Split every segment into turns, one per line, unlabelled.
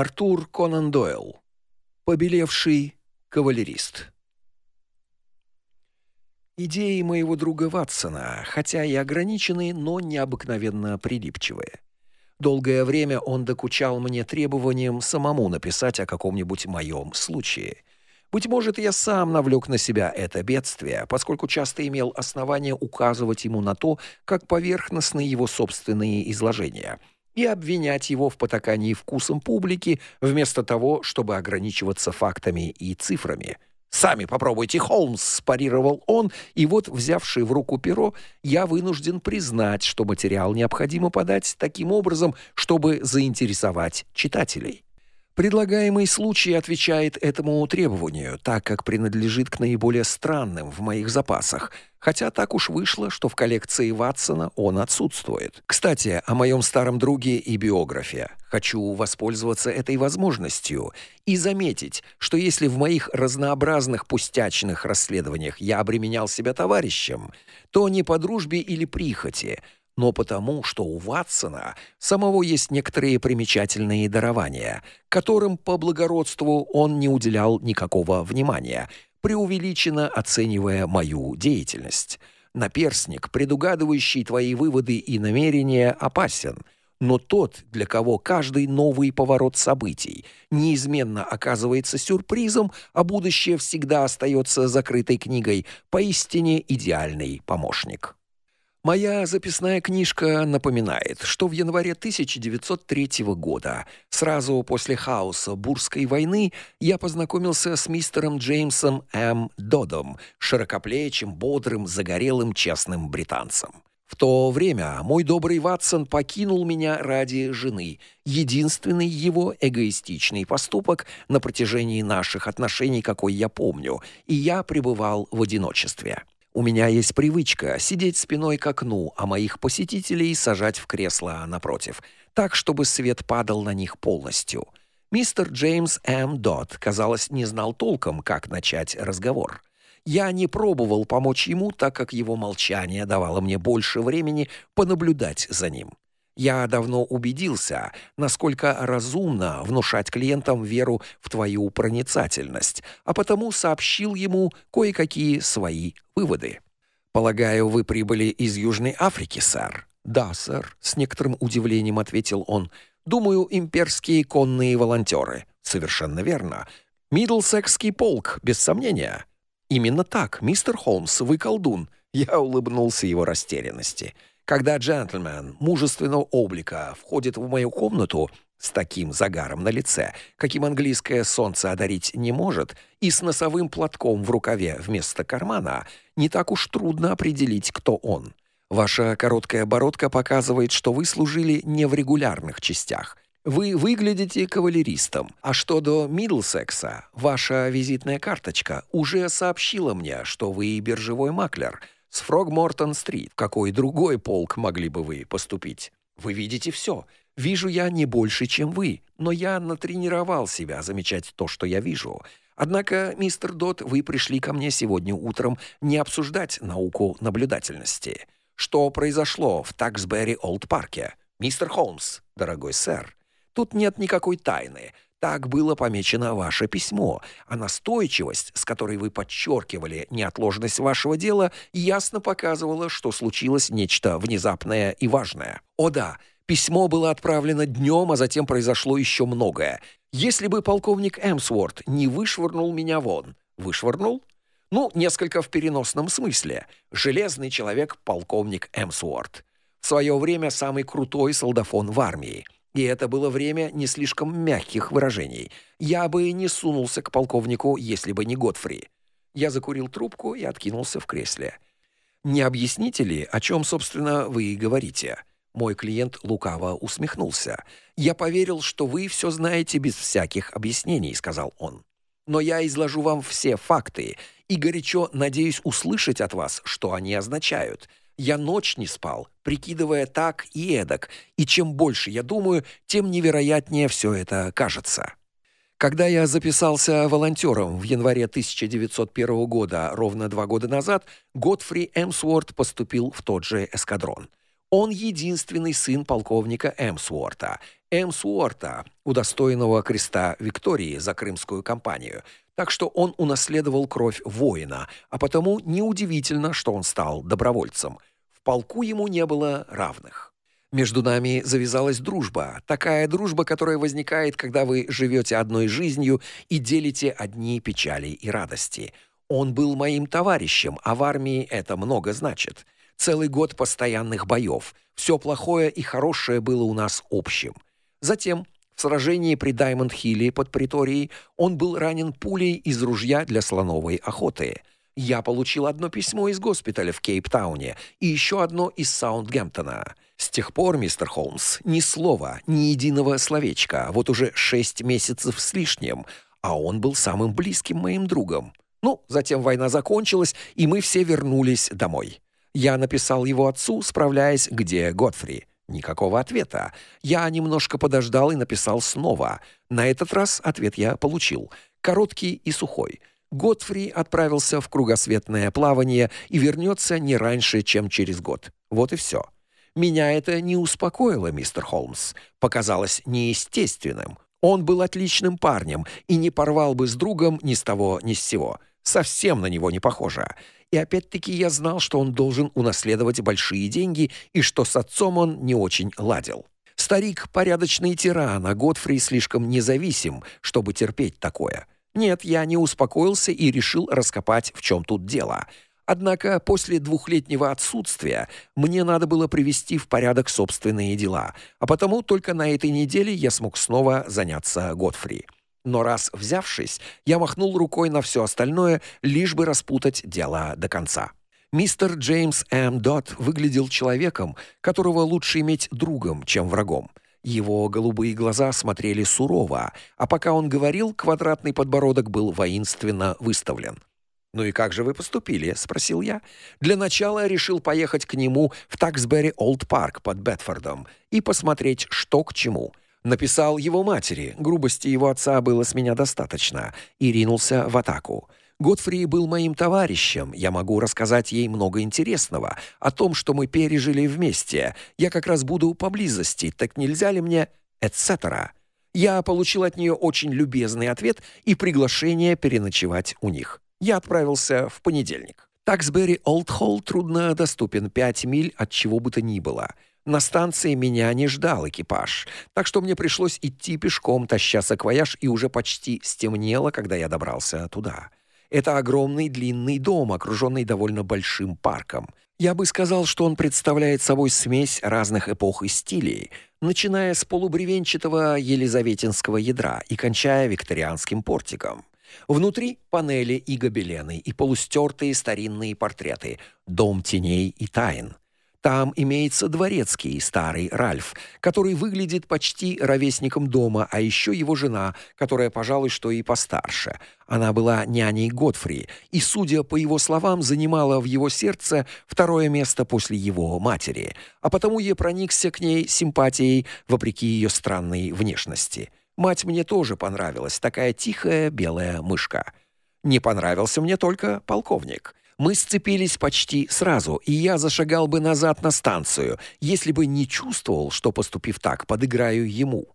Артур Конан Дойл. Побелевший кавалерист. Идеи моего друга Ватсона, хотя и ограничены, но необыкновенно прилипчивые. Долгое время он докучал мне требованием самому написать о каком-нибудь моем случае. Быть может, я сам навлек на себя это бедствие, поскольку часто имел основание указывать ему на то, как поверхностны его собственные изложения — и обвинять его в потакании вкусом публики, вместо того, чтобы ограничиваться фактами и цифрами. «Сами попробуйте, Холмс!» – парировал он, и вот, взявший в руку перо, я вынужден признать, что материал необходимо подать таким образом, чтобы заинтересовать читателей. Предлагаемый случай отвечает этому требованию, так как принадлежит к наиболее странным в моих запасах, хотя так уж вышло, что в коллекции Ватсона он отсутствует. Кстати, о моем старом друге и биографе. Хочу воспользоваться этой возможностью и заметить, что если в моих разнообразных пустячных расследованиях я обременял себя товарищем, то не по дружбе или прихоти, но потому, что у Ватсона самого есть некоторые примечательные дарования, которым по благородству он не уделял никакого внимания, преувеличенно оценивая мою деятельность. Наперсник, предугадывающий твои выводы и намерения, опасен, но тот, для кого каждый новый поворот событий неизменно оказывается сюрпризом, а будущее всегда остается закрытой книгой, поистине идеальный помощник. Моя записная книжка напоминает, что в январе 1903 года, сразу после хаоса Бурской войны, я познакомился с мистером Джеймсом М. Додом, широкоплечим, бодрым, загорелым, честным британцем. В то время мой добрый Ватсон покинул меня ради жены, единственный его эгоистичный поступок на протяжении наших отношений, какой я помню, и я пребывал в одиночестве. У меня есть привычка сидеть спиной к окну, а моих посетителей сажать в кресло напротив, так чтобы свет падал на них полностью. Мистер Джеймс М. Дот, казалось, не знал толком, как начать разговор. Я не пробовал помочь ему, так как его молчание давало мне больше времени понаблюдать за ним. Я давно убедился, насколько разумно внушать клиентам веру в твою проницательность, а потому сообщил ему кое-какие свои выводы. Полагаю, вы прибыли из Южной Африки, сэр? Да, сэр, с некоторым удивлением ответил он. Думаю, имперские конные волонтеры. Совершенно верно. Мидлсекский полк, без сомнения. Именно так, мистер Холмс, вы колдун. Я улыбнулся его растерянности. Когда джентльмен мужественного облика входит в мою комнату с таким загаром на лице, каким английское солнце одарить не может, и с носовым платком в рукаве вместо кармана, не так уж трудно определить, кто он. Ваша короткая бородка показывает, что вы служили не в регулярных частях. Вы выглядите кавалеристом. А что до Мидлсекса, ваша визитная карточка уже сообщила мне, что вы биржевой маклер — с Фрогмортон-стрит. В какой другой полк могли бы вы поступить? Вы видите все. Вижу я не больше, чем вы, но я натренировал себя замечать то, что я вижу. Однако, мистер Дот, вы пришли ко мне сегодня утром не обсуждать науку наблюдательности. Что произошло в Таксбери-Олд-парке? Мистер Холмс, дорогой сэр, тут нет никакой тайны. Так было помечено ваше письмо, а настойчивость, с которой вы подчеркивали неотложность вашего дела, ясно показывала, что случилось нечто внезапное и важное. О да, письмо было отправлено днем, а затем произошло еще многое. Если бы полковник Эмсворт не вышвырнул меня вон, вышвырнул? Ну, несколько в переносном смысле. Железный человек полковник Эмсворт. В свое время самый крутой солдафон в армии. И это было время не слишком мягких выражений. Я бы не сунулся к полковнику, если бы не Годфри. Я закурил трубку и откинулся в кресле. Не объясните ли, о чем, собственно, вы говорите? Мой клиент лукаво усмехнулся. Я поверил, что вы все знаете без всяких объяснений, сказал он. Но я изложу вам все факты и горячо надеюсь услышать от вас, что они означают. Я ночь не спал, прикидывая так и эдак, и чем больше я думаю, тем невероятнее все это кажется. Когда я записался волонтером в январе 1901 года, ровно два года назад, Годфри Эмсворт поступил в тот же эскадрон. Он единственный сын полковника Эмсуорта. Эмсуорта, удостоенного креста Виктории за Крымскую кампанию. Так что он унаследовал кровь воина, а потому неудивительно, что он стал добровольцем. Полку ему не было равных. Между нами завязалась дружба, такая дружба, которая возникает, когда вы живете одной жизнью и делите одни печали и радости. Он был моим товарищем, а в армии это много значит. Целый год постоянных боев. Все плохое и хорошее было у нас общим. Затем в сражении при Даймонд-Хилле под Приторией он был ранен пулей из ружья для слоновой охоты. Я получил одно письмо из госпиталя в Кейптауне и еще одно из Саундгемптона. С тех пор, мистер Холмс, ни слова, ни единого словечка. Вот уже шесть месяцев с лишним, а он был самым близким моим другом. Ну, затем война закончилась, и мы все вернулись домой. Я написал его отцу, справляясь, где Годфри. Никакого ответа. Я немножко подождал и написал снова. На этот раз ответ я получил, короткий и сухой. Годфри отправился в кругосветное плавание и вернется не раньше, чем через год. Вот и все. Меня это не успокоило, мистер Холмс. Показалось неестественным. Он был отличным парнем и не порвал бы с другом ни с того, ни с сего. Совсем на него не похоже. И опять-таки я знал, что он должен унаследовать большие деньги и что с отцом он не очень ладил. Старик порядочный тиран, а Годфри слишком независим, чтобы терпеть такое. Нет, я не успокоился и решил раскопать, в чем тут дело. Однако после двухлетнего отсутствия мне надо было привести в порядок собственные дела, а потому только на этой неделе я смог снова заняться Годфри. Но раз взявшись, я махнул рукой на все остальное, лишь бы распутать дело до конца. Мистер Джеймс М. Дот выглядел человеком, которого лучше иметь другом, чем врагом. Его голубые глаза смотрели сурово, а пока он говорил, квадратный подбородок был воинственно выставлен. «Ну и как же вы поступили?» — спросил я. «Для начала решил поехать к нему в Таксбери Олд Парк под Бетфордом и посмотреть, что к чему». Написал его матери, грубости его отца было с меня достаточно, и ринулся в атаку. Годфри был моим товарищем, я могу рассказать ей много интересного о том, что мы пережили вместе. Я как раз буду поблизости, так нельзя ли мне, etc. Я получил от нее очень любезный ответ и приглашение переночевать у них. Я отправился в понедельник. Таксбери Олд Холл трудно доступен, пять миль от чего бы то ни было. На станции меня не ждал экипаж, так что мне пришлось идти пешком, таща саквояж, и уже почти стемнело, когда я добрался туда. Это огромный длинный дом, окруженный довольно большим парком. Я бы сказал, что он представляет собой смесь разных эпох и стилей, начиная с полубревенчатого елизаветинского ядра и кончая викторианским портиком. Внутри панели и гобелены, и полустертые старинные портреты, дом теней и тайн. Там имеется дворецкий, старый Ральф, который выглядит почти ровесником дома, а еще его жена, которая, пожалуй, что и постарше. Она была няней Годфри и, судя по его словам, занимала в его сердце второе место после его матери, а потому я проникся к ней симпатией вопреки ее странной внешности. Мать мне тоже понравилась, такая тихая белая мышка. Не понравился мне только полковник. Мы сцепились почти сразу, и я зашагал бы назад на станцию, если бы не чувствовал, что поступив так, подыграю ему.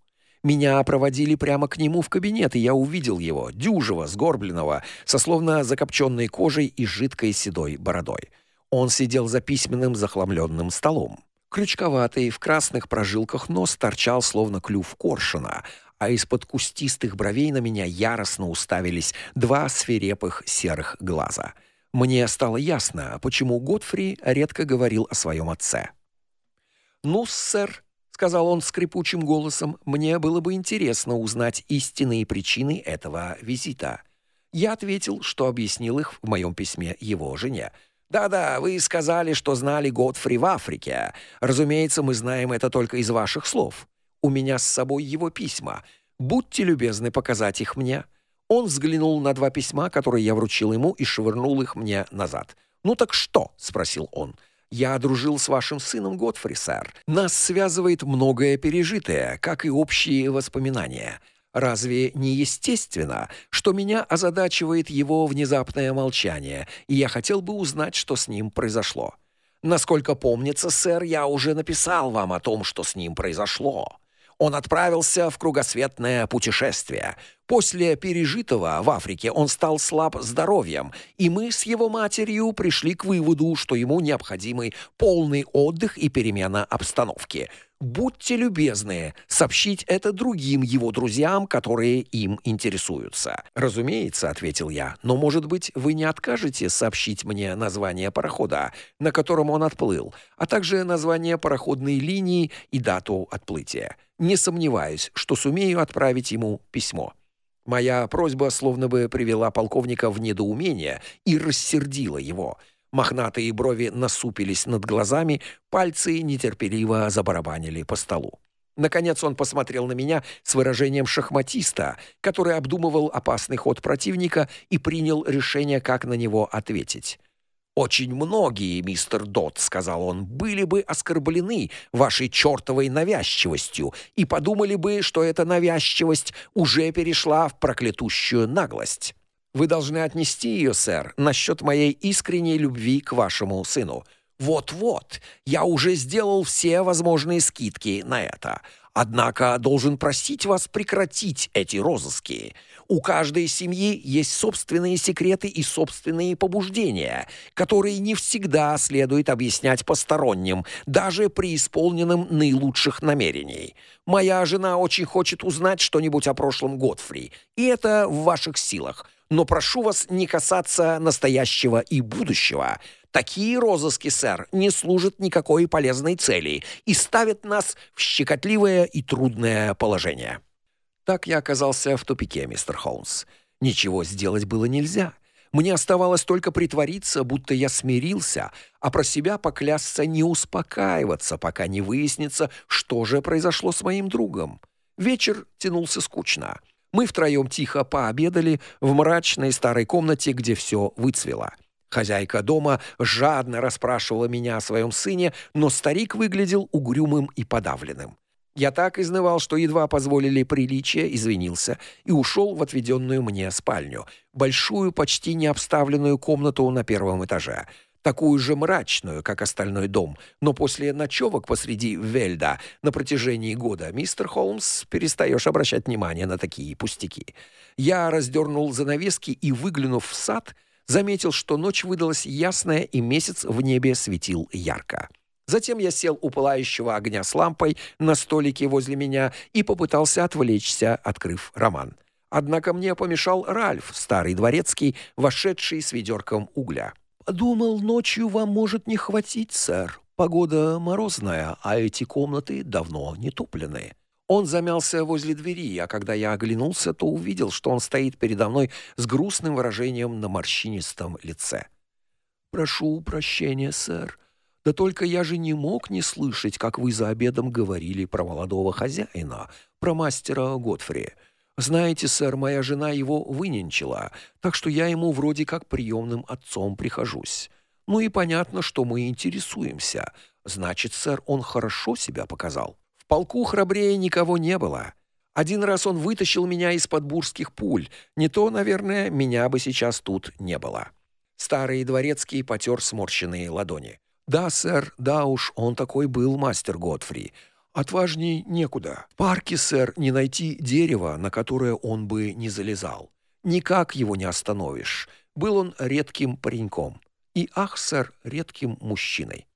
Меня проводили прямо к нему в кабинет, и я увидел его, дюжего, сгорбленного, со словно закопченной кожей и жидкой седой бородой. Он сидел за письменным захламленным столом. Крючковатый, в красных прожилках нос торчал словно клюв коршуна, а из-под кустистых бровей на меня яростно уставились два свирепых серых глаза. Мне стало ясно, почему Годфри редко говорил о своем отце. "Ну, сэр", сказал он скрипучим голосом, "мне было бы интересно узнать истинные причины этого визита". Я ответил, что объяснил их в моем письме его жене. Да-да, вы сказали, что знали Годфри в Африке. Разумеется, мы знаем это только из ваших слов. У меня с собой его письма. Будьте любезны показать их мне. Он взглянул на два письма, которые я вручил ему, и швырнул их мне назад. «Ну так что?» — спросил он. «Я дружил с вашим сыном Готфри, сэр. Нас связывает многое пережитое, как и общие воспоминания. Разве не естественно, что меня озадачивает его внезапное молчание, и я хотел бы узнать, что с ним произошло?» Насколько помнится, сэр, я уже написал вам о том, что с ним произошло. Он отправился в кругосветное путешествие. После пережитого в Африке он стал слаб здоровьем, и мы с его матерью пришли к выводу, что ему необходимый полный отдых и перемена обстановки. Будьте любезны сообщить это другим его друзьям, которые им интересуются. Разумеется, ответил я. Но, может быть, вы не откажете сообщить мне название парохода, на котором он отплыл, а также название пароходной линии и дату отплытия. Не сомневаюсь, что сумею отправить ему письмо. Моя просьба словно бы привела полковника в недоумение и рассердила его. Мохнатые брови насупились над глазами, пальцы нетерпеливо забарабанили по столу. Наконец он посмотрел на меня с выражением шахматиста, который обдумывал опасный ход противника и принял решение, как на него ответить. Очень многие, мистер Дот, сказал он, были бы оскорблены вашей чёртовой навязчивостью и подумали бы, что эта навязчивость уже перешла в проклятущую наглость. Вы должны отнести ее, сэр, насчет моей искренней любви к вашему сыну. Вот-вот, я уже сделал все возможные скидки на это. Однако должен просить вас прекратить эти розыски. У каждой семьи есть собственные секреты и собственные побуждения, которые не всегда следует объяснять посторонним, даже при исполненном наилучших намерений. Моя жена очень хочет узнать что-нибудь о прошлом Годфри, и это в ваших силах но прошу вас не касаться настоящего и будущего. Такие розыски, сэр, не служат никакой полезной цели и ставят нас в щекотливое и трудное положение. Так я оказался в тупике, мистер Холмс. Ничего сделать было нельзя. Мне оставалось только притвориться, будто я смирился, а про себя поклясться не успокаиваться, пока не выяснится, что же произошло с моим другом. Вечер тянулся скучно. Мы втроем тихо пообедали в мрачной старой комнате, где все выцвело. Хозяйка дома жадно расспрашивала меня о своем сыне, но старик выглядел угрюмым и подавленным. Я так изнывал, что едва позволили приличия, извинился и ушел в отведенную мне спальню, большую, почти не обставленную комнату на первом этаже такую же мрачную, как остальной дом, но после ночевок посреди Вельда на протяжении года мистер Холмс перестаешь обращать внимание на такие пустяки. Я раздернул занавески и, выглянув в сад, заметил, что ночь выдалась ясная и месяц в небе светил ярко. Затем я сел у пылающего огня с лампой на столике возле меня и попытался отвлечься, открыв роман. Однако мне помешал Ральф, старый дворецкий, вошедший с ведерком угля. Думал, ночью вам может не хватить, сэр. Погода морозная, а эти комнаты давно не топлены. Он замялся возле двери, а когда я оглянулся, то увидел, что он стоит передо мной с грустным выражением на морщинистом лице. Прошу прощения, сэр. Да только я же не мог не слышать, как вы за обедом говорили про молодого хозяина, про мастера Готфри. Знаете, сэр, моя жена его выненчила, так что я ему вроде как приемным отцом прихожусь. Ну и понятно, что мы интересуемся. Значит, сэр, он хорошо себя показал. В полку храбрее никого не было. Один раз он вытащил меня из-под бурских пуль. Не то, наверное, меня бы сейчас тут не было. Старый дворецкий потер сморщенные ладони. Да, сэр, да уж, он такой был мастер Годфри. Отважней некуда. В парке, сэр, не найти дерева, на которое он бы не залезал. Никак его не остановишь. Был он редким пареньком. И ах, сэр, редким мужчиной.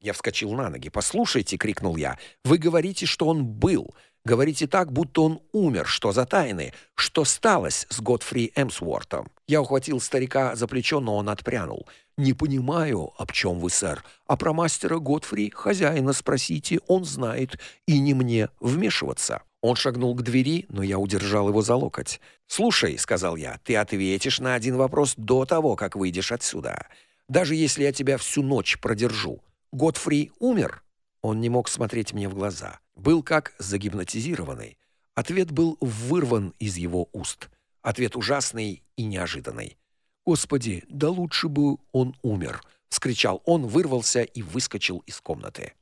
Я вскочил на ноги. "Послушайте", крикнул я. "Вы говорите, что он был. Говорите так, будто он умер. Что за тайны? Что сталось с Годфри Эмсвортом?" Я ухватил старика за плечо, но он отпрянул. Не понимаю, об чем вы, сэр. А про мастера Годфри хозяина спросите, он знает, и не мне вмешиваться. Он шагнул к двери, но я удержал его за локоть. "Слушай", сказал я. "Ты ответишь на один вопрос до того, как выйдешь отсюда. Даже если я тебя всю ночь продержу. Годфри умер?" Он не мог смотреть мне в глаза. Был как загипнотизированный. Ответ был вырван из его уст. Ответ ужасный и неожиданный. Господи, да лучше бы он умер, вскричал он, вырвался и выскочил из комнаты.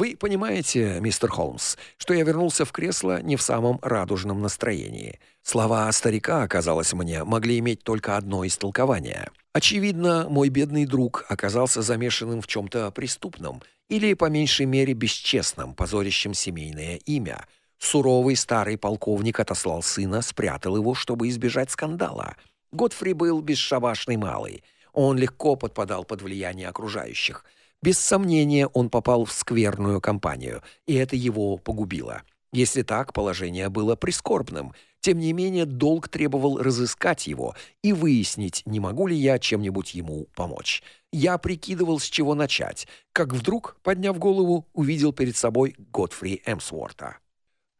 Вы понимаете, мистер Холмс, что я вернулся в кресло не в самом радужном настроении. Слова старика, оказалось мне, могли иметь только одно истолкование. Очевидно, мой бедный друг оказался замешанным в чем то преступном или по меньшей мере бесчестным, позорящим семейное имя. Суровый старый полковник отослал сына, спрятал его, чтобы избежать скандала. Годфри был бесшабашный малый. Он легко подпадал под влияние окружающих. Без сомнения, он попал в скверную компанию, и это его погубило. Если так, положение было прискорбным. Тем не менее, долг требовал разыскать его и выяснить, не могу ли я чем-нибудь ему помочь. Я прикидывал, с чего начать, как вдруг, подняв голову, увидел перед собой Годфри Эмсворта.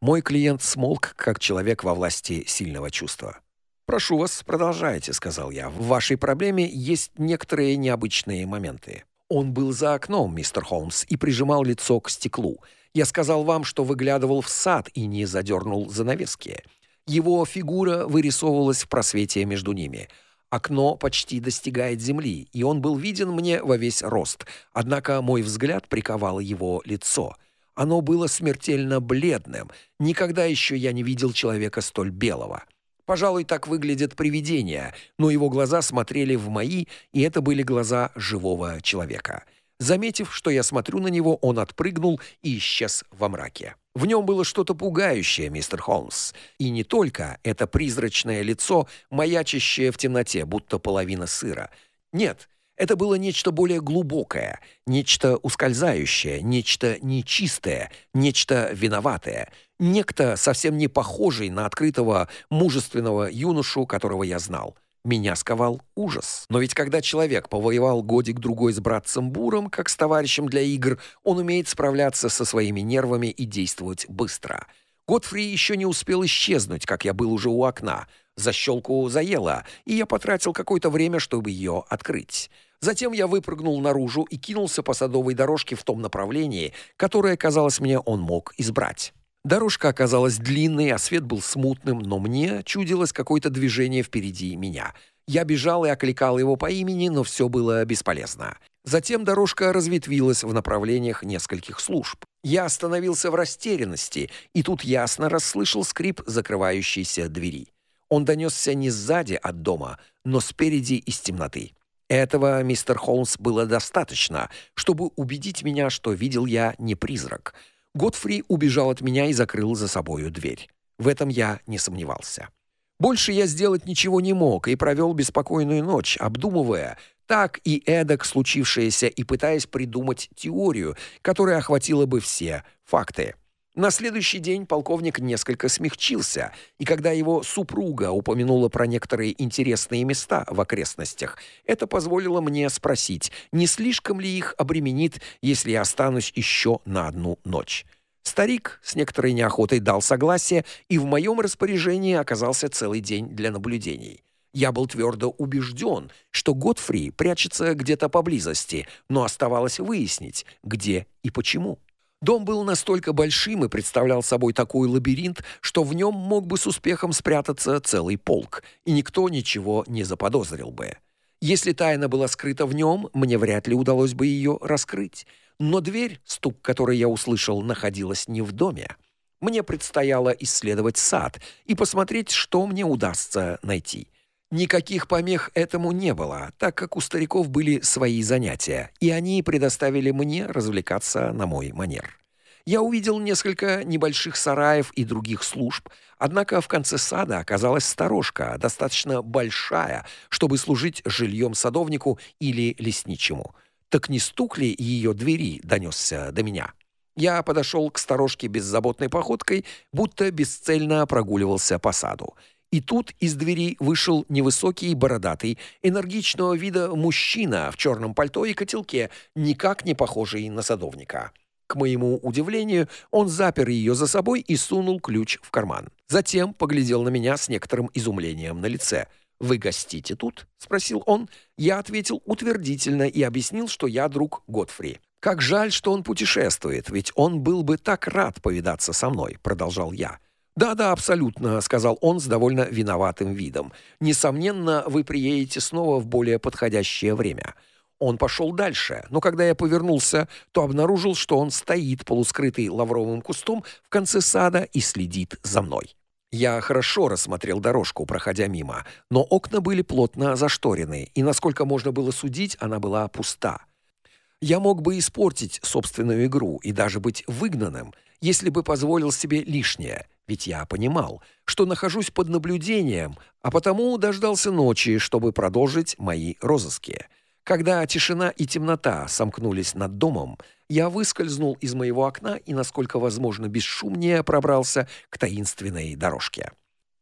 Мой клиент смолк, как человек во власти сильного чувства. «Прошу вас, продолжайте», — сказал я. «В вашей проблеме есть некоторые необычные моменты». Он был за окном, мистер Холмс, и прижимал лицо к стеклу — я сказал вам, что выглядывал в сад и не задернул занавески. Его фигура вырисовывалась в просвете между ними. Окно почти достигает земли, и он был виден мне во весь рост. Однако мой взгляд приковал его лицо. Оно было смертельно бледным. Никогда еще я не видел человека столь белого. Пожалуй, так выглядят привидения, но его глаза смотрели в мои, и это были глаза живого человека. Заметив, что я смотрю на него, он отпрыгнул и исчез во мраке. В нем было что-то пугающее, мистер Холмс, и не только это призрачное лицо, маячащее в темноте, будто половина сыра. Нет, это было нечто более глубокое, нечто ускользающее, нечто нечистое, нечто виноватое, некто совсем не похожий на открытого, мужественного юношу, которого я знал. Меня сковал ужас. Но ведь когда человек повоевал годик-другой с братцем Буром, как с товарищем для игр, он умеет справляться со своими нервами и действовать быстро. Годфри еще не успел исчезнуть, как я был уже у окна. Защелку заело, и я потратил какое-то время, чтобы ее открыть. Затем я выпрыгнул наружу и кинулся по садовой дорожке в том направлении, которое, казалось мне, он мог избрать. Дорожка оказалась длинной, а свет был смутным, но мне чудилось какое-то движение впереди меня. Я бежал и окликал его по имени, но все было бесполезно. Затем дорожка разветвилась в направлениях нескольких служб. Я остановился в растерянности, и тут ясно расслышал скрип закрывающейся двери. Он донесся не сзади от дома, но спереди из темноты. Этого, мистер Холмс, было достаточно, чтобы убедить меня, что видел я не призрак — Годфри убежал от меня и закрыл за собою дверь. В этом я не сомневался. Больше я сделать ничего не мог и провел беспокойную ночь, обдумывая так и эдак случившееся и пытаясь придумать теорию, которая охватила бы все факты. На следующий день полковник несколько смягчился, и когда его супруга упомянула про некоторые интересные места в окрестностях, это позволило мне спросить, не слишком ли их обременит, если я останусь еще на одну ночь. Старик с некоторой неохотой дал согласие, и в моем распоряжении оказался целый день для наблюдений. Я был твердо убежден, что Годфри прячется где-то поблизости, но оставалось выяснить, где и почему. Дом был настолько большим и представлял собой такой лабиринт, что в нем мог бы с успехом спрятаться целый полк, и никто ничего не заподозрил бы. Если тайна была скрыта в нем, мне вряд ли удалось бы ее раскрыть. Но дверь, стук которой я услышал, находилась не в доме. Мне предстояло исследовать сад и посмотреть, что мне удастся найти. Никаких помех этому не было, так как у стариков были свои занятия, и они предоставили мне развлекаться на мой манер. Я увидел несколько небольших сараев и других служб, однако в конце сада оказалась сторожка, достаточно большая, чтобы служить жильем садовнику или лесничему. Так не стук ли ее двери донесся до меня? Я подошел к сторожке беззаботной походкой, будто бесцельно прогуливался по саду. И тут из двери вышел невысокий, бородатый, энергичного вида мужчина в черном пальто и котелке, никак не похожий на садовника. К моему удивлению, он запер ее за собой и сунул ключ в карман. Затем поглядел на меня с некоторым изумлением на лице. «Вы гостите тут?» — спросил он. Я ответил утвердительно и объяснил, что я друг Годфри. «Как жаль, что он путешествует, ведь он был бы так рад повидаться со мной», — продолжал я. «Да-да, абсолютно», — сказал он с довольно виноватым видом. «Несомненно, вы приедете снова в более подходящее время». Он пошел дальше, но когда я повернулся, то обнаружил, что он стоит полускрытый лавровым кустом в конце сада и следит за мной. Я хорошо рассмотрел дорожку, проходя мимо, но окна были плотно зашторены, и насколько можно было судить, она была пуста. Я мог бы испортить собственную игру и даже быть выгнанным, если бы позволил себе лишнее, ведь я понимал, что нахожусь под наблюдением, а потому дождался ночи, чтобы продолжить мои розыски. Когда тишина и темнота сомкнулись над домом, я выскользнул из моего окна и, насколько возможно, бесшумнее пробрался к таинственной дорожке.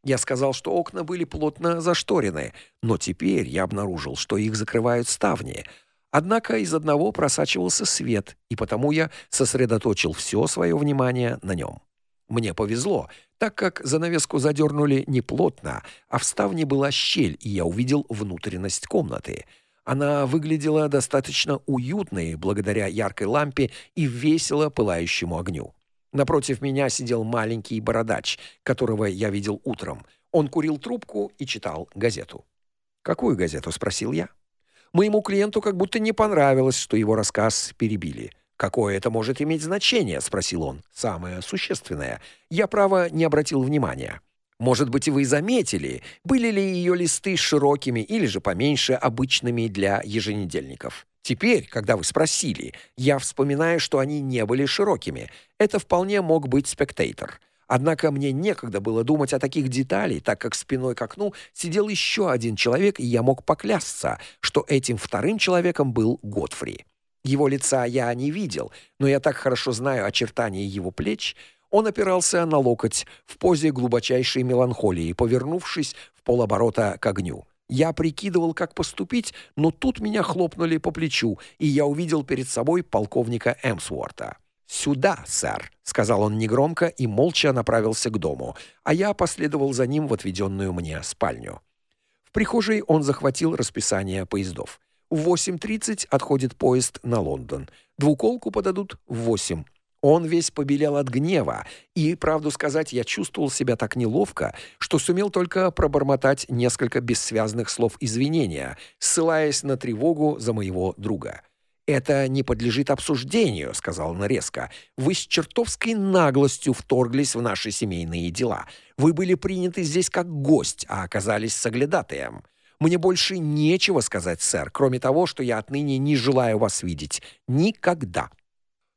Я сказал, что окна были плотно зашторены, но теперь я обнаружил, что их закрывают ставни. Однако из одного просачивался свет, и потому я сосредоточил все свое внимание на нем. Мне повезло, так как занавеску задернули не плотно, а в ставне была щель, и я увидел внутренность комнаты — она выглядела достаточно уютной благодаря яркой лампе и весело пылающему огню. Напротив меня сидел маленький бородач, которого я видел утром. Он курил трубку и читал газету. "Какую газету?" спросил я. Моему клиенту как будто не понравилось, что его рассказ перебили. Какое это может иметь значение, спросил он. Самое существенное. Я право не обратил внимания. Может быть, и вы заметили, были ли ее листы широкими или же поменьше обычными для еженедельников. Теперь, когда вы спросили, я вспоминаю, что они не были широкими. Это вполне мог быть спектатор. Однако мне некогда было думать о таких деталях, так как спиной к окну сидел еще один человек, и я мог поклясться, что этим вторым человеком был Готфри. Его лица я не видел, но я так хорошо знаю очертания его плеч, он опирался на локоть в позе глубочайшей меланхолии, повернувшись в полоборота к огню. Я прикидывал, как поступить, но тут меня хлопнули по плечу, и я увидел перед собой полковника Эмсворта. «Сюда, сэр», — сказал он негромко и молча направился к дому, а я последовал за ним в отведенную мне спальню. В прихожей он захватил расписание поездов. В 8.30 отходит поезд на Лондон. Двуколку подадут в 8. Он весь побелел от гнева, и, правду сказать, я чувствовал себя так неловко, что сумел только пробормотать несколько бессвязных слов извинения, ссылаясь на тревогу за моего друга. «Это не подлежит обсуждению», — сказал он резко. «Вы с чертовской наглостью вторглись в наши семейные дела. Вы были приняты здесь как гость, а оказались соглядатаем. Мне больше нечего сказать, сэр, кроме того, что я отныне не желаю вас видеть. Никогда».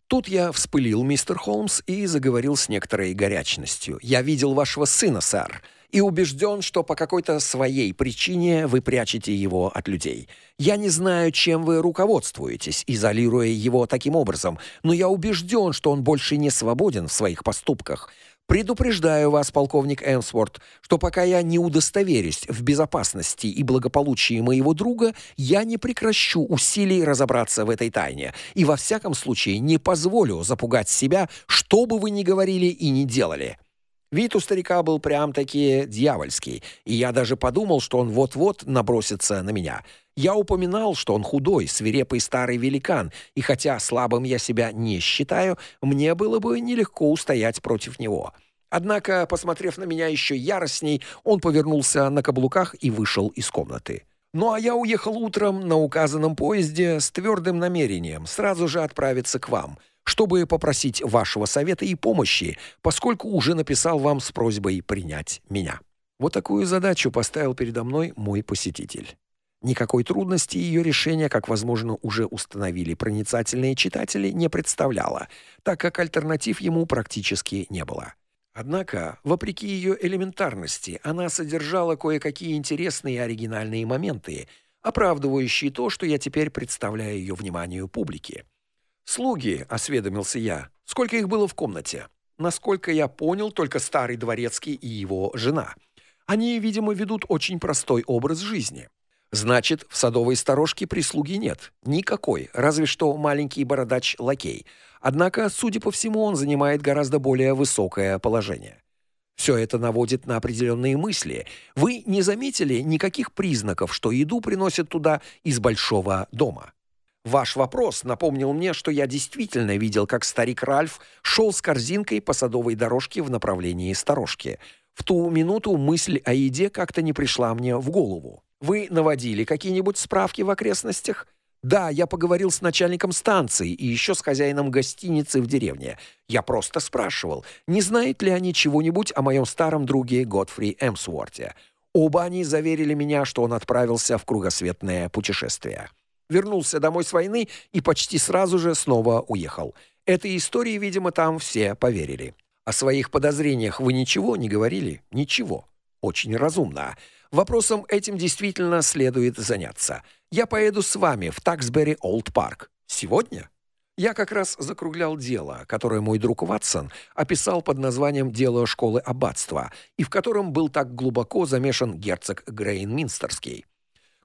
Тут я вспылил, мистер Холмс, и заговорил с некоторой горячностью. «Я видел вашего сына, сэр, и убежден, что по какой-то своей причине вы прячете его от людей. Я не знаю, чем вы руководствуетесь, изолируя его таким образом, но я убежден, что он больше не свободен в своих поступках. Предупреждаю вас, полковник Эмсворт, что пока я не удостоверюсь в безопасности и благополучии моего друга, я не прекращу усилий разобраться в этой тайне и во всяком случае не позволю запугать себя, что бы вы ни говорили и ни делали. Вид у старика был прям-таки дьявольский, и я даже подумал, что он вот-вот набросится на меня. Я упоминал, что он худой, свирепый старый великан, и хотя слабым я себя не считаю, мне было бы нелегко устоять против него. Однако, посмотрев на меня еще яростней, он повернулся на каблуках и вышел из комнаты. Ну а я уехал утром на указанном поезде с твердым намерением сразу же отправиться к вам — чтобы попросить вашего совета и помощи, поскольку уже написал вам с просьбой принять меня. Вот такую задачу поставил передо мной мой посетитель. Никакой трудности ее решения, как возможно уже установили проницательные читатели, не представляло, так как альтернатив ему практически не было. Однако, вопреки ее элементарности, она содержала кое-какие интересные и оригинальные моменты, оправдывающие то, что я теперь представляю ее вниманию публики. Слуги, осведомился я. Сколько их было в комнате? Насколько я понял, только старый дворецкий и его жена. Они, видимо, ведут очень простой образ жизни. Значит, в садовой сторожке прислуги нет. Никакой, разве что маленький бородач-лакей. Однако, судя по всему, он занимает гораздо более высокое положение. Все это наводит на определенные мысли. Вы не заметили никаких признаков, что еду приносят туда из большого дома? Ваш вопрос напомнил мне, что я действительно видел, как старик Ральф шел с корзинкой по садовой дорожке в направлении сторожки. В ту минуту мысль о еде как-то не пришла мне в голову. Вы наводили какие-нибудь справки в окрестностях? Да, я поговорил с начальником станции и еще с хозяином гостиницы в деревне. Я просто спрашивал, не знают ли они чего-нибудь о моем старом друге Годфри Эмсворте. Оба они заверили меня, что он отправился в кругосветное путешествие. Вернулся домой с войны и почти сразу же снова уехал. Этой истории, видимо, там все поверили. О своих подозрениях вы ничего не говорили? Ничего. Очень разумно. Вопросом этим действительно следует заняться. Я поеду с вами в Таксбери Олд Парк. Сегодня? Я как раз закруглял дело, которое мой друг Ватсон описал под названием «Дело школы аббатства», и в котором был так глубоко замешан герцог Грейн-Минстерский.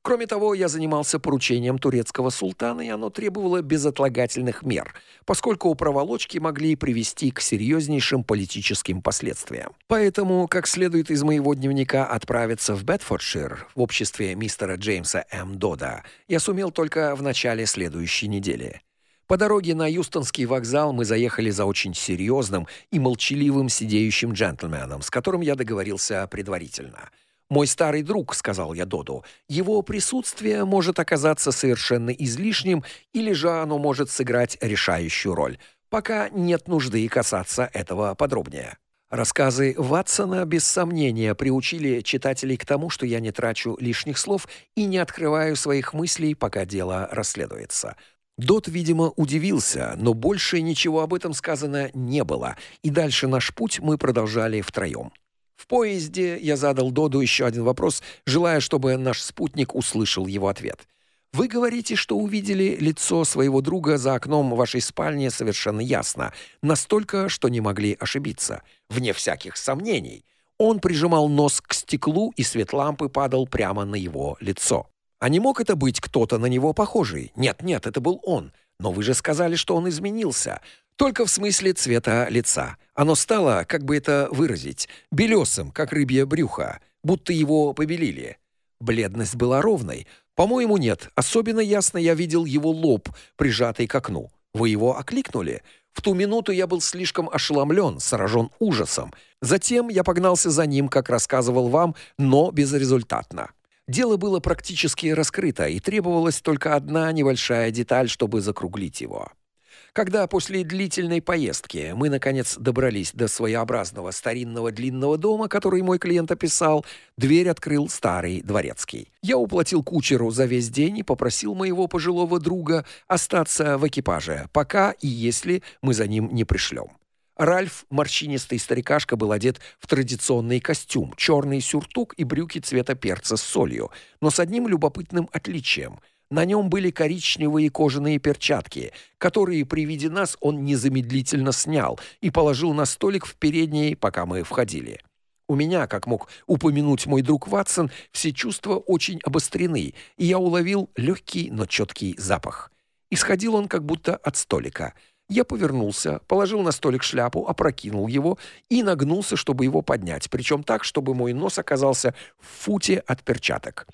Кроме того, я занимался поручением турецкого султана, и оно требовало безотлагательных мер, поскольку проволочки могли привести к серьезнейшим политическим последствиям. Поэтому, как следует из моего дневника отправиться в Бетфордшир в обществе мистера Джеймса М. Дода, я сумел только в начале следующей недели. По дороге на Юстонский вокзал мы заехали за очень серьезным и молчаливым сидеющим джентльменом, с которым я договорился предварительно. Мой старый друг, сказал я Доду. Его присутствие может оказаться совершенно излишним, или же оно может сыграть решающую роль. Пока нет нужды касаться этого подробнее. Рассказы Ватсона без сомнения приучили читателей к тому, что я не трачу лишних слов и не открываю своих мыслей, пока дело расследуется. Дот, видимо, удивился, но больше ничего об этом сказано не было, и дальше наш путь мы продолжали втроем. В поезде я задал Доду еще один вопрос, желая, чтобы наш спутник услышал его ответ. Вы говорите, что увидели лицо своего друга за окном вашей спальни совершенно ясно, настолько, что не могли ошибиться. Вне всяких сомнений. Он прижимал нос к стеклу, и свет лампы падал прямо на его лицо. А не мог это быть кто-то на него похожий? Нет, нет, это был он. Но вы же сказали, что он изменился. Только в смысле цвета лица. Оно стало, как бы это выразить, белесым, как рыбье брюхо, будто его побелили. Бледность была ровной. По-моему, нет. Особенно ясно я видел его лоб, прижатый к окну. Вы его окликнули? В ту минуту я был слишком ошеломлен, сражен ужасом. Затем я погнался за ним, как рассказывал вам, но безрезультатно. Дело было практически раскрыто, и требовалась только одна небольшая деталь, чтобы закруглить его. Когда после длительной поездки мы наконец добрались до своеобразного старинного длинного дома, который мой клиент описал, дверь открыл старый дворецкий. Я уплатил кучеру за весь день и попросил моего пожилого друга остаться в экипаже, пока и если мы за ним не пришлем. Ральф, морщинистый старикашка, был одет в традиционный костюм, черный сюртук и брюки цвета перца с солью, но с одним любопытным отличием – на нем были коричневые кожаные перчатки, которые при виде нас он незамедлительно снял и положил на столик в передней, пока мы входили. У меня, как мог упомянуть мой друг Ватсон, все чувства очень обострены, и я уловил легкий, но четкий запах. Исходил он как будто от столика. Я повернулся, положил на столик шляпу, опрокинул его и нагнулся, чтобы его поднять, причем так, чтобы мой нос оказался в футе от перчаток.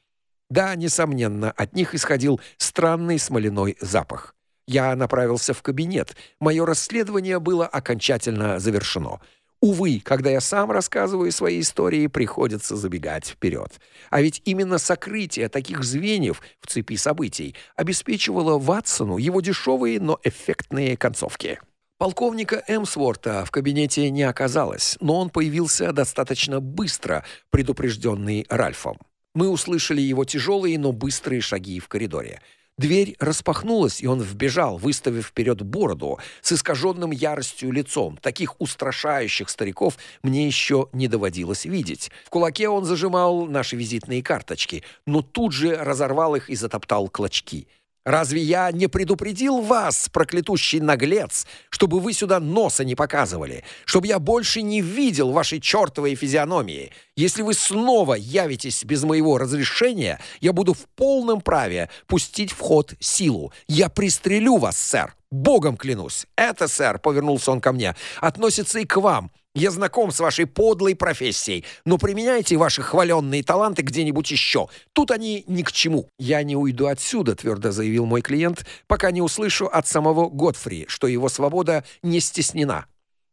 Да, несомненно, от них исходил странный смоляной запах. Я направился в кабинет. Мое расследование было окончательно завершено. Увы, когда я сам рассказываю свои истории, приходится забегать вперед. А ведь именно сокрытие таких звеньев в цепи событий обеспечивало Ватсону его дешевые, но эффектные концовки. Полковника Эмсворта в кабинете не оказалось, но он появился достаточно быстро, предупрежденный Ральфом. Мы услышали его тяжелые, но быстрые шаги в коридоре. Дверь распахнулась, и он вбежал, выставив вперед бороду, с искаженным яростью лицом. Таких устрашающих стариков мне еще не доводилось видеть. В кулаке он зажимал наши визитные карточки, но тут же разорвал их и затоптал клочки. Разве я не предупредил вас, проклятущий наглец, чтобы вы сюда носа не показывали, чтобы я больше не видел вашей чертовой физиономии? Если вы снова явитесь без моего разрешения, я буду в полном праве пустить в ход силу. Я пристрелю вас, сэр. Богом клянусь. Это, сэр, повернулся он ко мне, относится и к вам. Я знаком с вашей подлой профессией, но применяйте ваши хваленные таланты где-нибудь еще. Тут они ни к чему. Я не уйду отсюда, твердо заявил мой клиент, пока не услышу от самого Годфри, что его свобода не стеснена.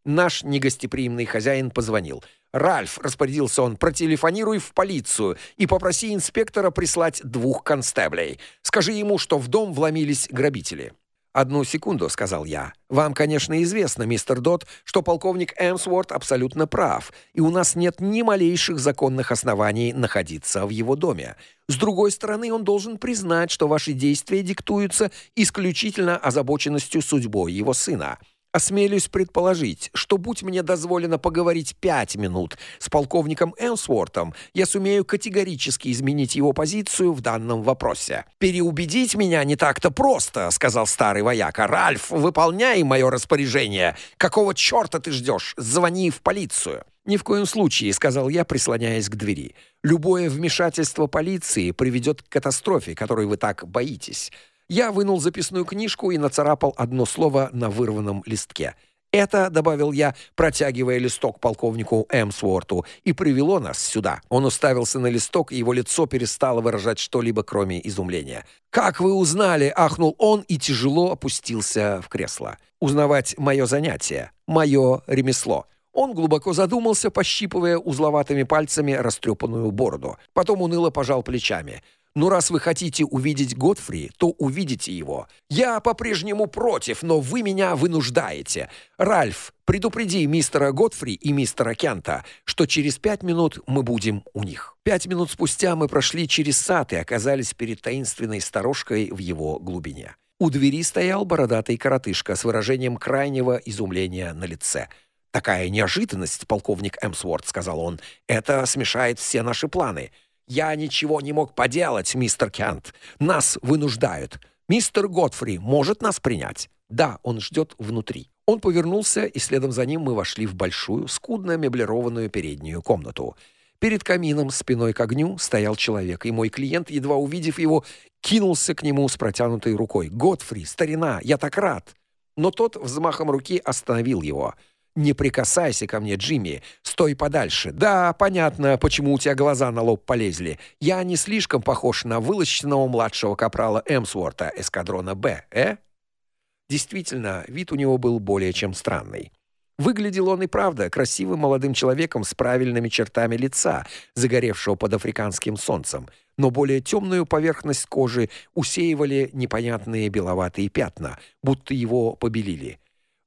Наш негостеприимный хозяин позвонил. Ральф, распорядился он, протелефонируй в полицию и попроси инспектора прислать двух констеблей. Скажи ему, что в дом вломились грабители. Одну секунду, сказал я. Вам, конечно, известно, мистер Дот, что полковник Эмсворт абсолютно прав, и у нас нет ни малейших законных оснований находиться в его доме. С другой стороны, он должен признать, что ваши действия диктуются исключительно озабоченностью судьбой его сына. Осмелюсь предположить, что будь мне дозволено поговорить пять минут с полковником Элсвортом, я сумею категорически изменить его позицию в данном вопросе. Переубедить меня не так-то просто, сказал старый вояка. Ральф, выполняй мое распоряжение. Какого чёрта ты ждёшь? Звони в полицию. Ни в коем случае, сказал я, прислоняясь к двери. Любое вмешательство полиции приведёт к катастрофе, которой вы так боитесь. Я вынул записную книжку и нацарапал одно слово на вырванном листке. Это, добавил я, протягивая листок полковнику Эмсворту, и привело нас сюда. Он уставился на листок, и его лицо перестало выражать что-либо, кроме изумления. Как вы узнали? ахнул он и тяжело опустился в кресло. Узнавать мое занятие, мое ремесло. Он глубоко задумался, пощипывая узловатыми пальцами растрепанную бороду. Потом уныло пожал плечами. Но раз вы хотите увидеть Годфри, то увидите его. Я по-прежнему против, но вы меня вынуждаете. Ральф, предупреди мистера Годфри и мистера Кента, что через пять минут мы будем у них. Пять минут спустя мы прошли через сад и оказались перед таинственной сторожкой в его глубине. У двери стоял бородатый коротышка с выражением крайнего изумления на лице. Такая неожиданность, полковник Эмсворт, сказал он. Это смешает все наши планы. Я ничего не мог поделать, мистер Кент. Нас вынуждают. Мистер Готфри может нас принять. Да, он ждет внутри. Он повернулся, и следом за ним мы вошли в большую, скудно меблированную переднюю комнату. Перед камином, спиной к огню, стоял человек, и мой клиент, едва увидев его, кинулся к нему с протянутой рукой. «Готфри, старина, я так рад!» Но тот взмахом руки остановил его — не прикасайся ко мне, Джимми. Стой подальше. Да, понятно, почему у тебя глаза на лоб полезли. Я не слишком похож на вылощенного младшего капрала Эмсворта эскадрона Б, э? Действительно, вид у него был более чем странный. Выглядел он и правда красивым молодым человеком с правильными чертами лица, загоревшего под африканским солнцем, но более темную поверхность кожи усеивали непонятные беловатые пятна, будто его побелили.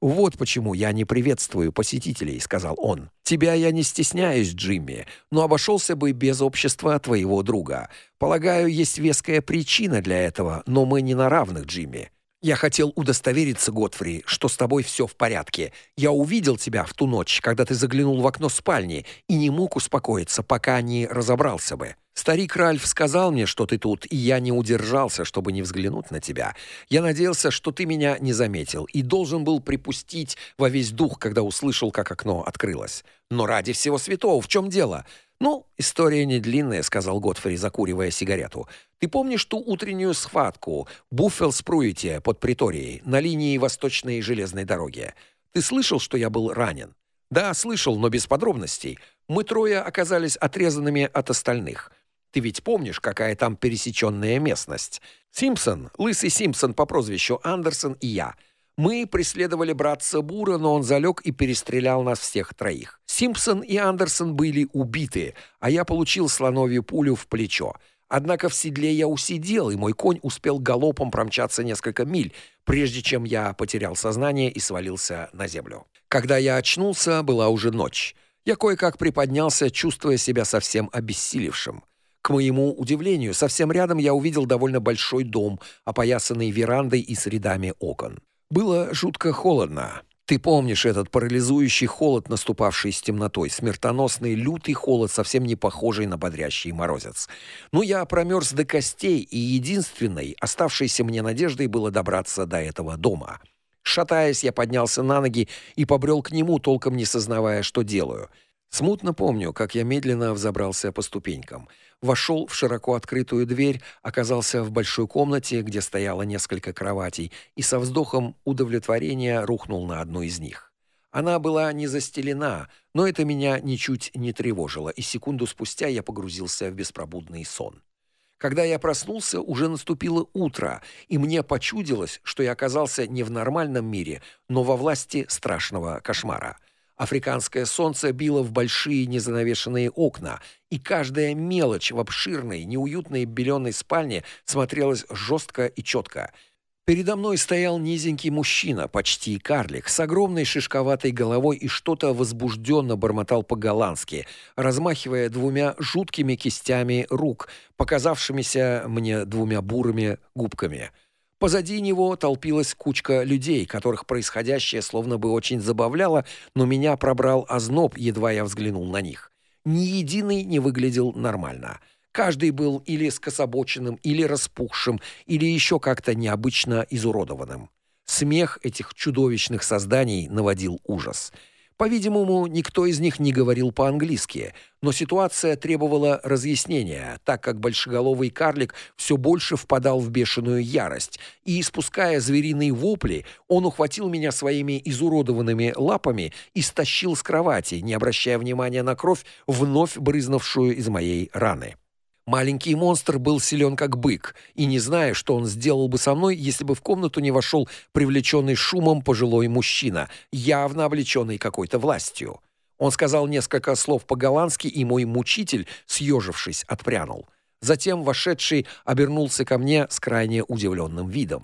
Вот почему я не приветствую посетителей, сказал он. Тебя я не стесняюсь, Джимми, но обошелся бы без общества твоего друга. Полагаю, есть веская причина для этого, но мы не на равных, Джимми. Я хотел удостовериться, Готфри, что с тобой все в порядке. Я увидел тебя в ту ночь, когда ты заглянул в окно спальни, и не мог успокоиться, пока не разобрался бы. Старик Ральф сказал мне, что ты тут, и я не удержался, чтобы не взглянуть на тебя. Я надеялся, что ты меня не заметил, и должен был припустить во весь дух, когда услышал, как окно открылось. Но ради всего святого, в чем дело? Ну, история не длинная, сказал Готфри, закуривая сигарету. Ты помнишь ту утреннюю схватку Буффелс-Пруите под Приторией на линии Восточной железной дороги? Ты слышал, что я был ранен? Да, слышал, но без подробностей. Мы трое оказались отрезанными от остальных. Ты ведь помнишь, какая там пересеченная местность? Симпсон, лысый Симпсон по прозвищу Андерсон и я. Мы преследовали братца Бура, но он залег и перестрелял нас всех троих. Симпсон и Андерсон были убиты, а я получил слоновью пулю в плечо. Однако в седле я усидел, и мой конь успел галопом промчаться несколько миль, прежде чем я потерял сознание и свалился на землю. Когда я очнулся, была уже ночь. Я кое-как приподнялся, чувствуя себя совсем обессилевшим. К моему удивлению, совсем рядом я увидел довольно большой дом, опоясанный верандой и с рядами окон. Было жутко холодно. Ты помнишь этот парализующий холод, наступавший с темнотой, смертоносный лютый холод, совсем не похожий на бодрящий морозец. Ну я промерз до костей, и единственной оставшейся мне надеждой было добраться до этого дома. Шатаясь, я поднялся на ноги и побрел к нему, толком не сознавая, что делаю. Смутно помню, как я медленно взобрался по ступенькам, вошел в широко открытую дверь, оказался в большой комнате, где стояло несколько кроватей, и со вздохом удовлетворения рухнул на одну из них. Она была не застелена, но это меня ничуть не тревожило, и секунду спустя я погрузился в беспробудный сон. Когда я проснулся, уже наступило утро, и мне почудилось, что я оказался не в нормальном мире, но во власти страшного кошмара. Африканское солнце било в большие незанавешенные окна, и каждая мелочь в обширной, неуютной беленой спальне смотрелась жестко и четко. Передо мной стоял низенький мужчина, почти карлик, с огромной шишковатой головой и что-то возбужденно бормотал по-голландски, размахивая двумя жуткими кистями рук, показавшимися мне двумя бурыми губками. Позади него толпилась кучка людей, которых происходящее словно бы очень забавляло, но меня пробрал озноб, едва я взглянул на них. Ни единый не выглядел нормально. Каждый был или скособоченным, или распухшим, или еще как-то необычно изуродованным. Смех этих чудовищных созданий наводил ужас. По-видимому, никто из них не говорил по-английски, но ситуация требовала разъяснения, так как большеголовый карлик все больше впадал в бешеную ярость, и испуская звериные вопли, он ухватил меня своими изуродованными лапами и стащил с кровати, не обращая внимания на кровь, вновь брызнувшую из моей раны. Маленький монстр был силен как бык, и не зная, что он сделал бы со мной, если бы в комнату не вошел привлеченный шумом пожилой мужчина, явно облеченный какой-то властью. Он сказал несколько слов по-голландски, и мой мучитель, съежившись, отпрянул. Затем вошедший обернулся ко мне с крайне удивленным видом.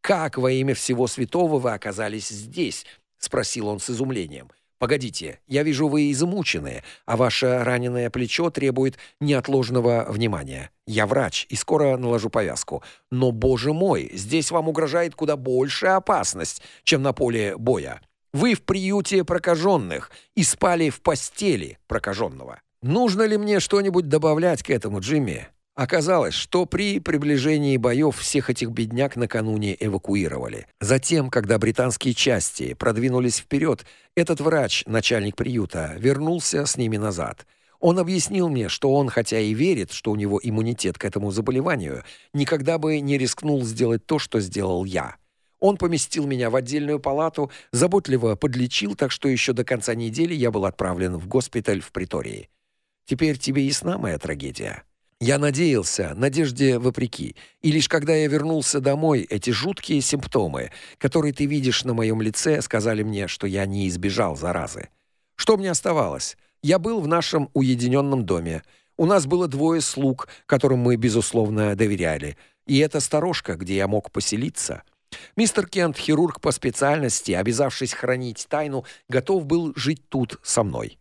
«Как во имя всего святого вы оказались здесь?» — спросил он с изумлением. Погодите, я вижу, вы измучены, а ваше раненое плечо требует неотложного внимания. Я врач и скоро наложу повязку. Но, боже мой, здесь вам угрожает куда большая опасность, чем на поле боя. Вы в приюте прокаженных и спали в постели прокаженного. Нужно ли мне что-нибудь добавлять к этому, Джимми? Оказалось, что при приближении боев всех этих бедняк накануне эвакуировали. Затем, когда британские части продвинулись вперед, этот врач, начальник приюта, вернулся с ними назад. Он объяснил мне, что он, хотя и верит, что у него иммунитет к этому заболеванию, никогда бы не рискнул сделать то, что сделал я. Он поместил меня в отдельную палату, заботливо подлечил, так что еще до конца недели я был отправлен в госпиталь в Притории. Теперь тебе ясна моя трагедия. Я надеялся, надежде вопреки. И лишь когда я вернулся домой, эти жуткие симптомы, которые ты видишь на моем лице, сказали мне, что я не избежал заразы. Что мне оставалось? Я был в нашем уединенном доме. У нас было двое слуг, которым мы безусловно доверяли, и эта сторожка, где я мог поселиться. Мистер Кент, хирург по специальности, обязавшись хранить тайну, готов был жить тут со мной.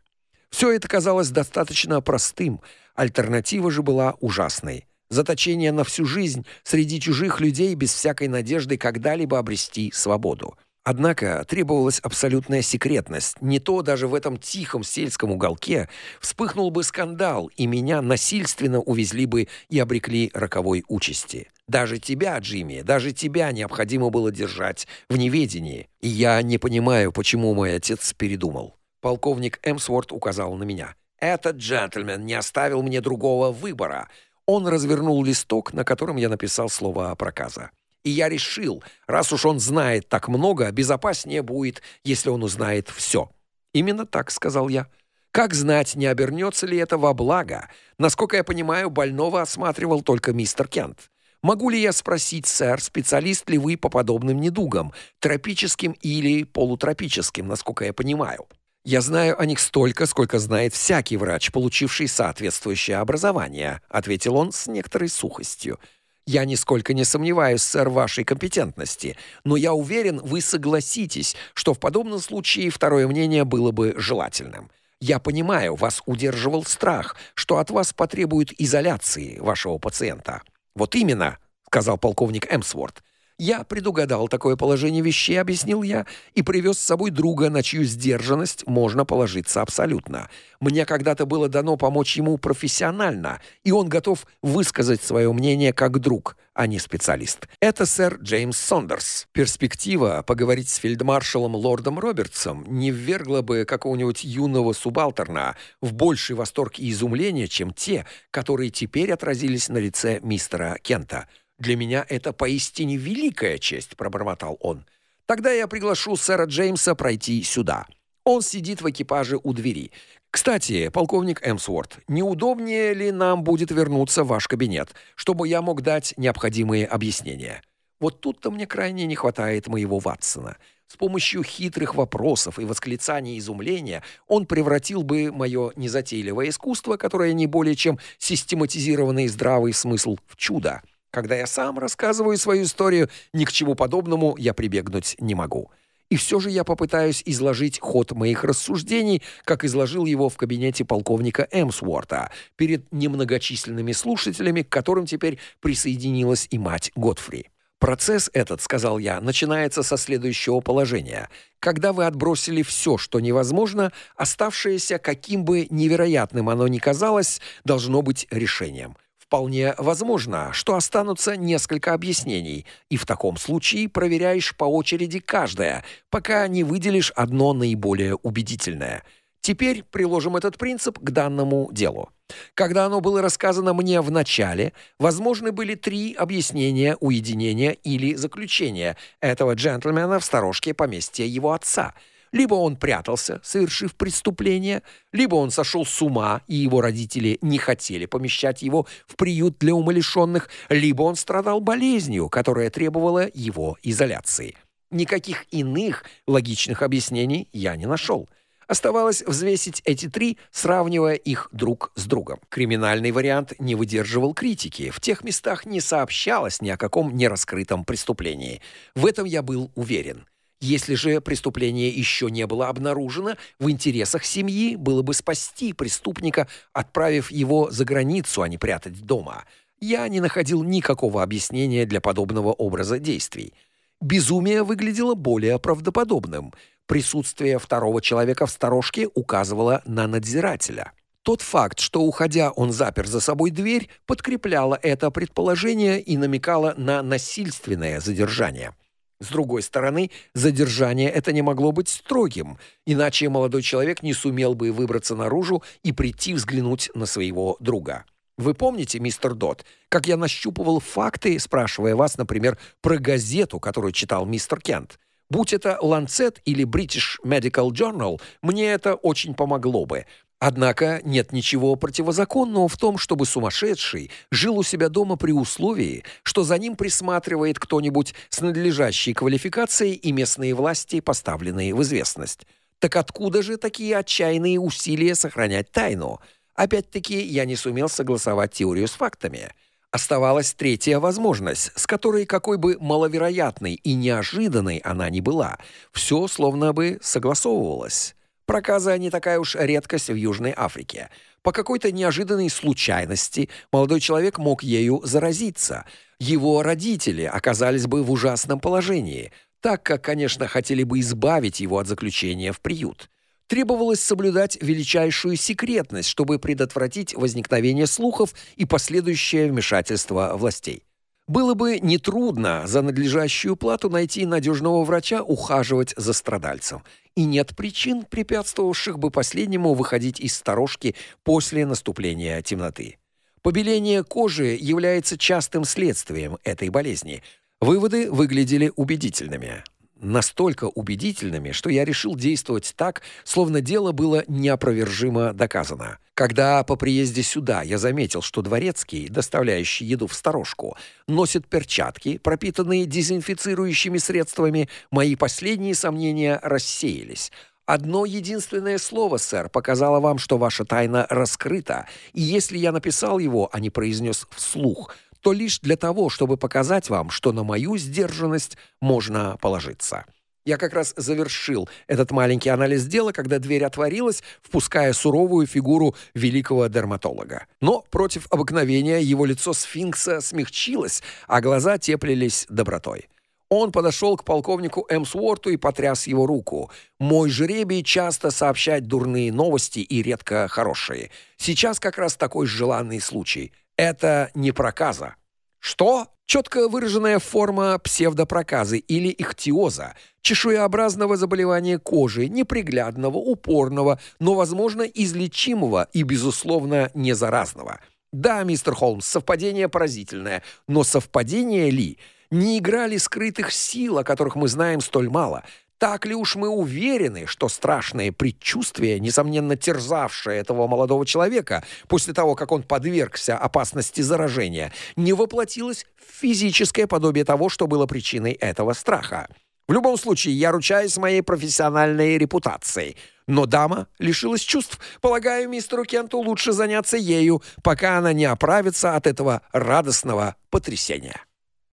Все это казалось достаточно простым, альтернатива же была ужасной. Заточение на всю жизнь среди чужих людей без всякой надежды когда-либо обрести свободу. Однако требовалась абсолютная секретность. Не то даже в этом тихом сельском уголке вспыхнул бы скандал, и меня насильственно увезли бы и обрекли роковой участи. Даже тебя, Джимми, даже тебя необходимо было держать в неведении. И я не понимаю, почему мой отец передумал. Полковник Эмсворт указал на меня. Этот джентльмен не оставил мне другого выбора. Он развернул листок, на котором я написал слово проказа. И я решил, раз уж он знает так много, безопаснее будет, если он узнает все. Именно так сказал я. Как знать, не обернется ли это во благо? Насколько я понимаю, больного осматривал только мистер Кент. Могу ли я спросить, сэр, специалист ли вы по подобным недугам, тропическим или полутропическим, насколько я понимаю? Я знаю о них столько, сколько знает всякий врач, получивший соответствующее образование, ответил он с некоторой сухостью. Я нисколько не сомневаюсь, сэр, в вашей компетентности, но я уверен, вы согласитесь, что в подобном случае второе мнение было бы желательным. Я понимаю, вас удерживал страх, что от вас потребуют изоляции вашего пациента. Вот именно, сказал полковник Эмсворт. Я предугадал такое положение вещей, объяснил я, и привез с собой друга, на чью сдержанность можно положиться абсолютно. Мне когда-то было дано помочь ему профессионально, и он готов высказать свое мнение как друг, а не специалист. Это сэр Джеймс Сондерс. Перспектива поговорить с фельдмаршалом лордом Робертсом не ввергла бы какого-нибудь юного субалтерна в больший восторг и изумление, чем те, которые теперь отразились на лице мистера Кента. Для меня это поистине великая честь, пробормотал он. Тогда я приглашу сэра Джеймса пройти сюда. Он сидит в экипаже у двери. Кстати, полковник Эмсворт, неудобнее ли нам будет вернуться в ваш кабинет, чтобы я мог дать необходимые объяснения? Вот тут-то мне крайне не хватает моего Ватсона. С помощью хитрых вопросов и восклицаний изумления он превратил бы мое незатейливое искусство, которое не более чем систематизированный здравый смысл, в чудо. Когда я сам рассказываю свою историю, ни к чему подобному я прибегнуть не могу. И все же я попытаюсь изложить ход моих рассуждений, как изложил его в кабинете полковника Эмсворта перед немногочисленными слушателями, к которым теперь присоединилась и мать Готфри. Процесс этот, сказал я, начинается со следующего положения. Когда вы отбросили все, что невозможно, оставшееся, каким бы невероятным оно ни казалось, должно быть решением. Вполне возможно, что останутся несколько объяснений, и в таком случае проверяешь по очереди каждое, пока не выделишь одно наиболее убедительное. Теперь приложим этот принцип к данному делу. Когда оно было рассказано мне в начале, возможны были три объяснения уединения или заключения этого джентльмена в сторожке поместья его отца – либо он прятался, совершив преступление, либо он сошел с ума, и его родители не хотели помещать его в приют для умалишенных, либо он страдал болезнью, которая требовала его изоляции. Никаких иных логичных объяснений я не нашел. Оставалось взвесить эти три, сравнивая их друг с другом. Криминальный вариант не выдерживал критики. В тех местах не сообщалось ни о каком нераскрытом преступлении. В этом я был уверен. Если же преступление еще не было обнаружено, в интересах семьи было бы спасти преступника, отправив его за границу, а не прятать дома. Я не находил никакого объяснения для подобного образа действий. Безумие выглядело более правдоподобным. Присутствие второго человека в сторожке указывало на надзирателя. Тот факт, что уходя он запер за собой дверь, подкрепляло это предположение и намекало на насильственное задержание. С другой стороны, задержание это не могло быть строгим, иначе молодой человек не сумел бы выбраться наружу и прийти взглянуть на своего друга. Вы помните, мистер Дот, как я нащупывал факты, спрашивая вас, например, про газету, которую читал мистер Кент? Будь это Lancet или British Medical Journal, мне это очень помогло бы. Однако нет ничего противозаконного в том, чтобы сумасшедший жил у себя дома при условии, что за ним присматривает кто-нибудь с надлежащей квалификацией и местные власти, поставленные в известность. Так откуда же такие отчаянные усилия сохранять тайну? Опять-таки я не сумел согласовать теорию с фактами. Оставалась третья возможность, с которой какой бы маловероятной и неожиданной она ни была, все словно бы согласовывалось. Проказа не такая уж редкость в Южной Африке. По какой-то неожиданной случайности молодой человек мог ею заразиться. Его родители оказались бы в ужасном положении, так как, конечно, хотели бы избавить его от заключения в приют. Требовалось соблюдать величайшую секретность, чтобы предотвратить возникновение слухов и последующее вмешательство властей. Было бы нетрудно за надлежащую плату найти надежного врача ухаживать за страдальцем и нет причин, препятствовавших бы последнему выходить из сторожки после наступления темноты. Побеление кожи является частым следствием этой болезни. Выводы выглядели убедительными настолько убедительными, что я решил действовать так, словно дело было неопровержимо доказано. Когда по приезде сюда я заметил, что дворецкий, доставляющий еду в сторожку, носит перчатки, пропитанные дезинфицирующими средствами, мои последние сомнения рассеялись. Одно единственное слово, сэр, показало вам, что ваша тайна раскрыта, и если я написал его, а не произнес вслух – то лишь для того, чтобы показать вам, что на мою сдержанность можно положиться. Я как раз завершил этот маленький анализ дела, когда дверь отворилась, впуская суровую фигуру великого дерматолога. Но против обыкновения его лицо сфинкса смягчилось, а глаза теплились добротой. Он подошел к полковнику Эмсворту и потряс его руку. Мой жребий часто сообщать дурные новости и редко хорошие. Сейчас как раз такой желанный случай. Это не проказа. Что? Четко выраженная форма псевдопроказы или ихтиоза, чешуеобразного заболевания кожи, неприглядного, упорного, но возможно излечимого и безусловно не заразного. Да, мистер Холмс, совпадение поразительное, но совпадение ли? Не играли скрытых сил, о которых мы знаем столь мало. Так ли уж мы уверены, что страшное предчувствие, несомненно терзавшее этого молодого человека после того, как он подвергся опасности заражения, не воплотилось в физическое подобие того, что было причиной этого страха? В любом случае, я ручаюсь моей профессиональной репутацией. Но дама лишилась чувств. Полагаю, мистеру Кенту лучше заняться ею, пока она не оправится от этого радостного потрясения.